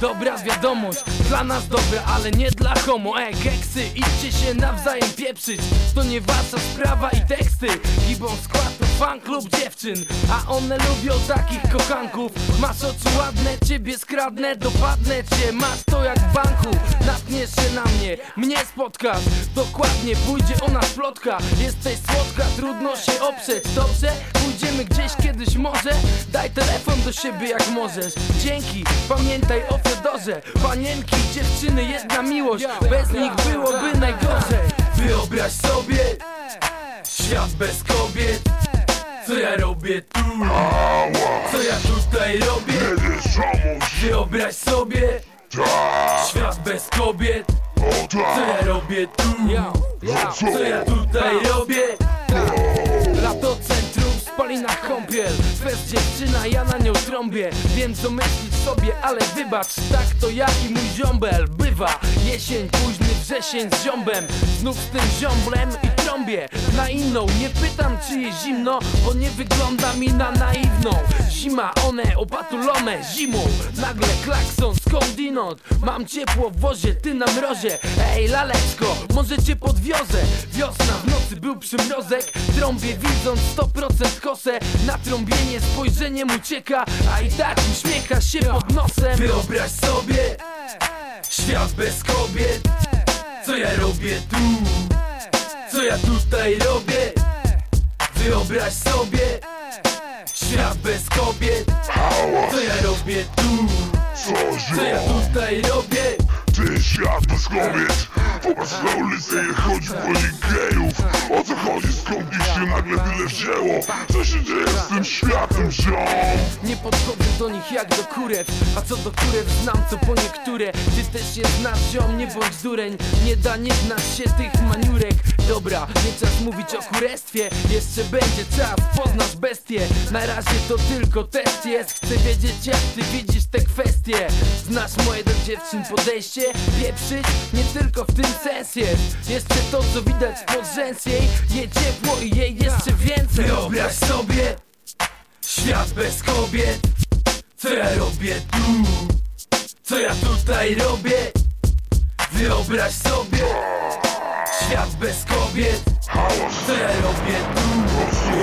Dobra wiadomość, dla nas dobra, ale nie dla homo Ej, keksy, idźcie się nawzajem pieprzyć. To nie wasza sprawa i teksty. Gibą skład to fan klub dziewczyn. A one lubią takich kochanków. Masz oczy ładne, ciebie skradnę Dopadnę cię, masz to jak w banku Natniesz się na mnie, mnie spotkasz Dokładnie, pójdzie o nas plotka. Jesteś słodka, trudno się oprzeć Dobrze? Pójdziemy gdzieś kiedyś może? Daj telefon do siebie jak możesz Dzięki, pamiętaj o Fiodorze Panienki, dziewczyny, jedna miłość Bez nich byłoby najgorzej Wyobraź sobie Świat bez kobiet Co ja robię tu? Co ja tutaj robię? Wyobraź sobie Świat bez kobiet Co ja robię tu? Co ja tutaj robię? Kąpiel Fest dziewczyna, ja na nią trąbię. Wiem co myślisz sobie, ale wybacz Tak to ja i mój ziombel Bywa. Jesień, późny wrzesień z ziombem Znów z tym ziomblem i trąbię. Na inną, nie pytam czy jest zimno Bo nie wygląda mi na naiwną. Zima, one opatulone zimą. Nagle klakson skądinąd Mam ciepło w wozie, ty na mrozie. Ej laleczko, może cię podwiozę. Wiosna w nocy był przymrozek Trąbię widząc 100% kosę Na trąbienie spojrzeniem ucieka A i tak uśmiecha się pod nosem Wyobraź sobie Świat bez kobiet Co ja robię tu? Co ja tutaj robię? Wyobraź sobie Świat bez kobiet Co ja robię tu? Co ja tutaj robię? Ty świat bez kobiet Popatrz na ulicę i chodzi po gejów. O co chodzi, skąd ich się nagle tyle wzięło? Co się dzieje z tym światem, ziom? Nie podchodzę do nich jak do kurew A co do kurew znam co po niektóre. Ty też je znasz ziom, nie bądź dureń. Nie da nie znać się tych maniurek Dobra, nie czas mówić o kurestwie Jeszcze będzie czas, poznasz bestię Na razie to tylko test jest Chcę wiedzieć jak ty widzisz te kwestie Znasz moje do dziewczyn podejście? Pieprzyć? Nie tylko w tym sens jest Jeszcze to co widać pod rzęs jej Jej ciepło i jej jeszcze więcej Wyobraź sobie Świat bez kobiet Co ja robię tu? Co ja tutaj robię? Wyobraź sobie Świat bez kobiet Co ja robię tu?